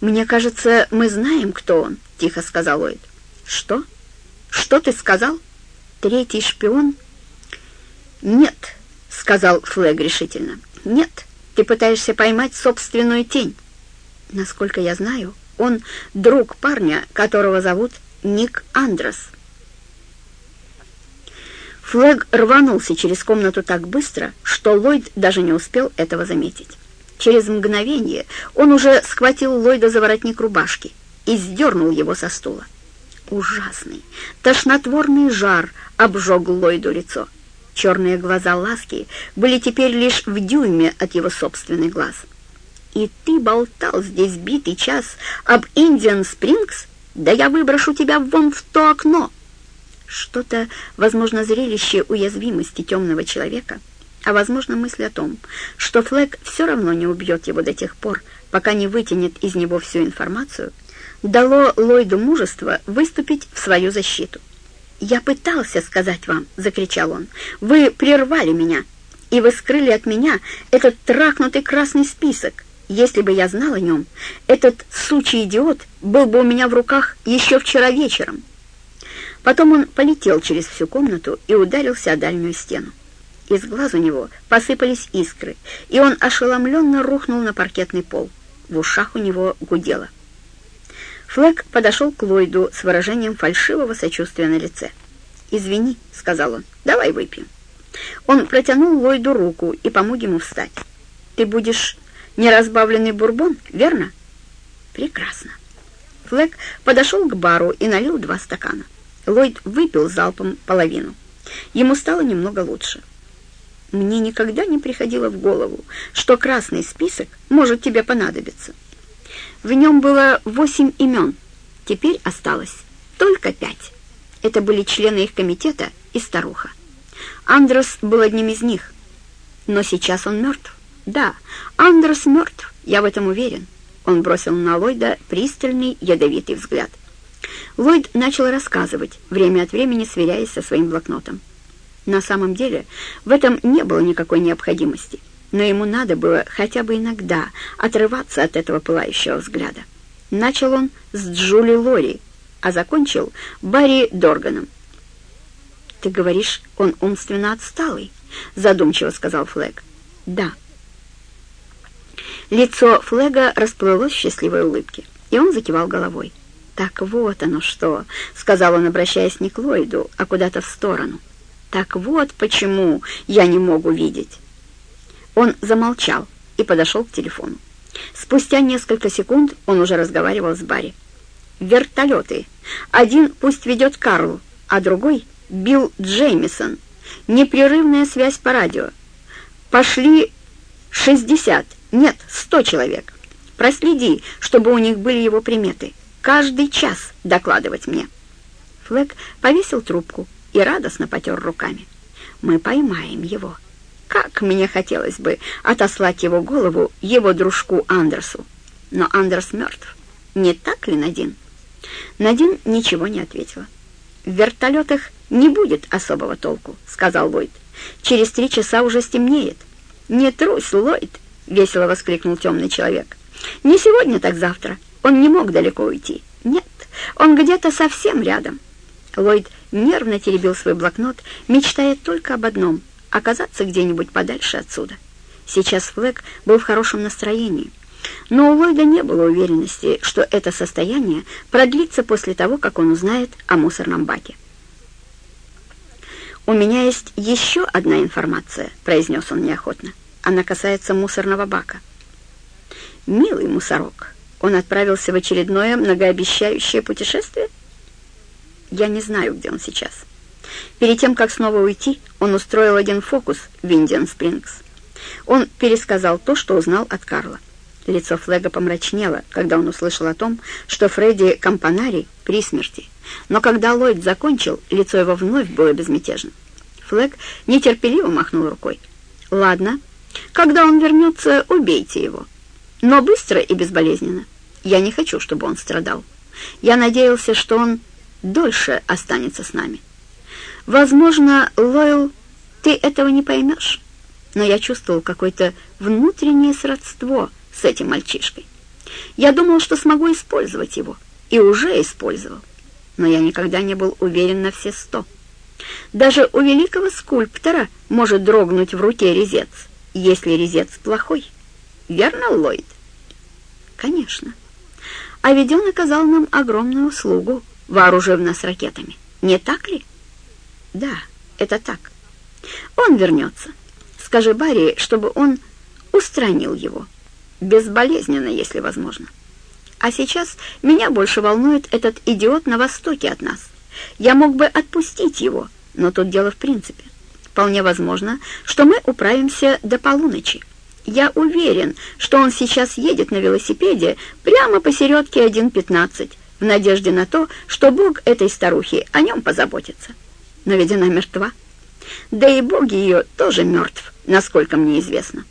«Мне кажется, мы знаем, кто он», — тихо сказал Ллойд. «Что? Что ты сказал? Третий шпион?» «Нет», — сказал Флэг решительно. «Нет, ты пытаешься поймать собственную тень. Насколько я знаю, он друг парня, которого зовут Ник Андрос». Флэг рванулся через комнату так быстро, что Ллойд даже не успел этого заметить. Через мгновение он уже схватил Ллойда за воротник рубашки и сдернул его со стула. Ужасный, тошнотворный жар обжег Ллойду лицо. Черные глаза Ласки были теперь лишь в дюйме от его собственных глаз. «И ты болтал здесь битый час об Индиан Спрингс? Да я выброшу тебя вон в то окно!» Что-то, возможно, зрелище уязвимости темного человека, а, возможно, мысль о том, что Флэг все равно не убьет его до тех пор, пока не вытянет из него всю информацию, дало Ллойду мужество выступить в свою защиту. «Я пытался сказать вам», — закричал он, — «вы прервали меня, и вы скрыли от меня этот трахнутый красный список. Если бы я знал о нем, этот сучий идиот был бы у меня в руках еще вчера вечером». Потом он полетел через всю комнату и ударился о дальнюю стену. Из глаз у него посыпались искры, и он ошеломленно рухнул на паркетный пол. В ушах у него гудело. Флэг подошел к Ллойду с выражением фальшивого сочувствия на лице. «Извини», — сказал он, — «давай выпьем». Он протянул Ллойду руку и помог ему встать. «Ты будешь неразбавленный бурбон, верно?» «Прекрасно». Флэг подошел к бару и налил два стакана. Ллойд выпил залпом половину. Ему стало немного лучше. «Мне никогда не приходило в голову, что красный список может тебе понадобиться. В нем было восемь имен, теперь осталось только пять. Это были члены их комитета и старуха. Андрос был одним из них, но сейчас он мертв. Да, Андрос мертв, я в этом уверен». Он бросил на Ллойда пристальный ядовитый взгляд. Ллойд начал рассказывать, время от времени сверяясь со своим блокнотом. На самом деле в этом не было никакой необходимости, но ему надо было хотя бы иногда отрываться от этого пылающего взгляда. Начал он с Джули Лори, а закончил Барри Дорганом. «Ты говоришь, он умственно отсталый?» — задумчиво сказал Флэг. «Да». Лицо Флэга расплылось в счастливой улыбке, и он закивал головой. «Так вот оно что», — сказал он, обращаясь не к Ллойду, а куда-то в сторону. «Так вот почему я не могу видеть». Он замолчал и подошел к телефону. Спустя несколько секунд он уже разговаривал с Барри. «Вертолеты. Один пусть ведет Карл, а другой — Билл Джеймисон. Непрерывная связь по радио. Пошли шестьдесят, нет, сто человек. Проследи, чтобы у них были его приметы каждый час докладывать мне». Флэг повесил трубку и радостно потер руками. «Мы поймаем его. Как мне хотелось бы отослать его голову его дружку Андерсу. Но Андерс мертв. Не так ли, Надин?» Надин ничего не ответила. «В вертолетах не будет особого толку», — сказал Ллойд. «Через три часа уже стемнеет». «Не трусь, Ллойд!» — весело воскликнул темный человек. «Не сегодня, так завтра. Он не мог далеко уйти. Нет, он где-то совсем рядом. Ллойд нервно теребил свой блокнот, мечтая только об одном — оказаться где-нибудь подальше отсюда. Сейчас Флэк был в хорошем настроении, но у Ллойда не было уверенности, что это состояние продлится после того, как он узнает о мусорном баке. «У меня есть еще одна информация», — произнес он неохотно. «Она касается мусорного бака». «Милый мусорок», он отправился в очередное многообещающее путешествие? Я не знаю, где он сейчас. Перед тем, как снова уйти, он устроил один фокус в Индиан Спрингс. Он пересказал то, что узнал от Карла. Лицо Флега помрачнело, когда он услышал о том, что Фредди Кампанари при смерти. Но когда Ллойд закончил, лицо его вновь было безмятежным. Флег нетерпеливо махнул рукой. «Ладно, когда он вернется, убейте его» но быстро и безболезненно. Я не хочу, чтобы он страдал. Я надеялся, что он дольше останется с нами. Возможно, Лойл, ты этого не поймешь, но я чувствовал какое-то внутреннее сродство с этим мальчишкой. Я думал, что смогу использовать его, и уже использовал, но я никогда не был уверен на все сто. Даже у великого скульптора может дрогнуть в руке резец, если резец плохой. Верно, Ллойд? Конечно. А ведь он оказал нам огромную услугу, вооружив нас ракетами. Не так ли? Да, это так. Он вернется. Скажи Барри, чтобы он устранил его. Безболезненно, если возможно. А сейчас меня больше волнует этот идиот на востоке от нас. Я мог бы отпустить его, но тут дело в принципе. Вполне возможно, что мы управимся до полуночи. Я уверен, что он сейчас едет на велосипеде прямо посередке 1.15, в надежде на то, что Бог этой старухи о нем позаботится. Но ведь она мертва. Да и Бог ее тоже мертв, насколько мне известно.